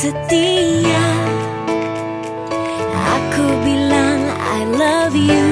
setia. Aku bilang I love you.